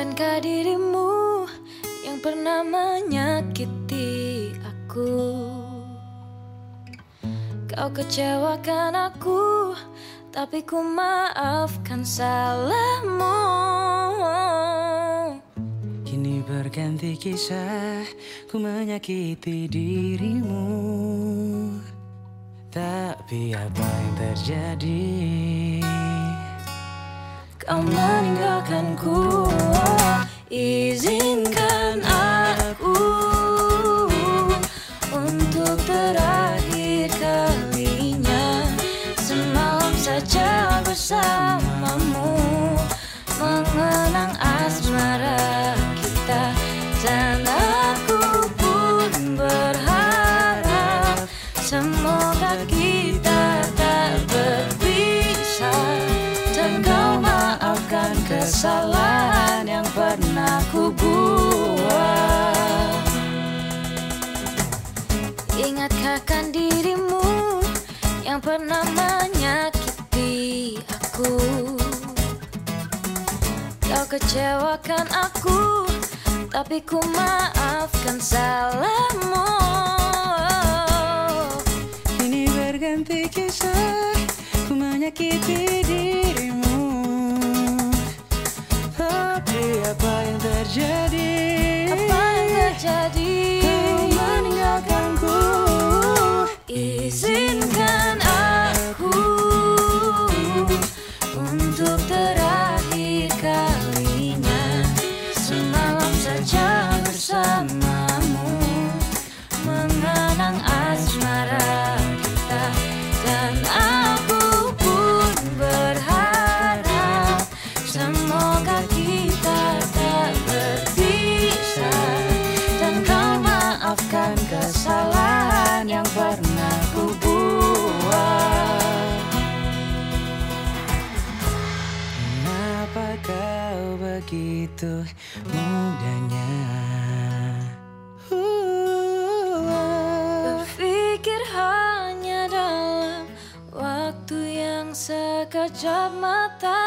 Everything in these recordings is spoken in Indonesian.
Bukankah dirimu yang pernah menyakiti aku? Kau kecewakan aku Tapi ku maafkan salahmu. Kini berganti kisah Ku menyakiti dirimu. Tapi apa yang terjadi? Kau meninggalkanku Izinkan aku Untuk terakhir kalinya Semalam saja bersamamu Mengenang asmara kita. Dan aku pun berharap Semoga kita tak berpisah. Dan kau maafkan kesalahan pernah ku buat. Ingatkah kan dirimu yang pernah menyakiti aku. Kau kecewakan aku Tapi ku maafkan salahmu. Kini berganti kisah Ku menyakiti begitu mudahnya. Berpikir hanya dalam waktu yang sekejap mata.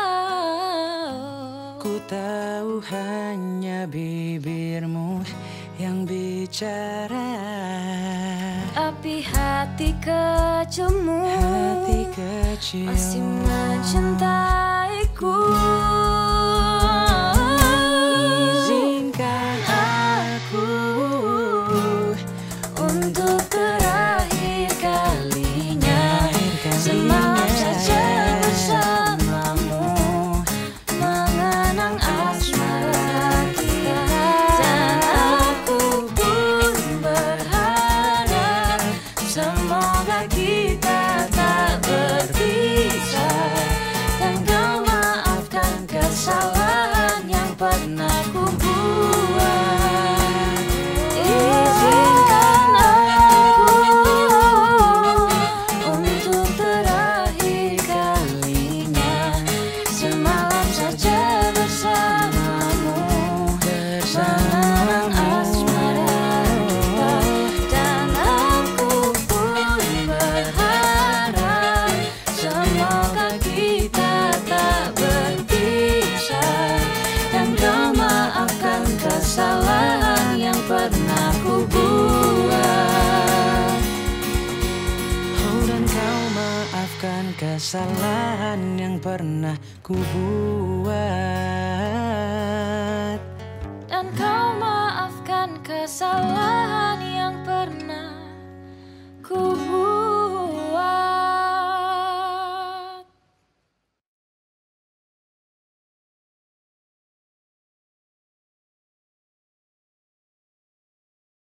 Ku tahu hanya bibirmu yang bicara. Tapi hati kecilmu Hati kecil masih mencintaiku Maafkan kesalahan yang pernah kubuat. Dan kau maafkan kesalahan yang pernah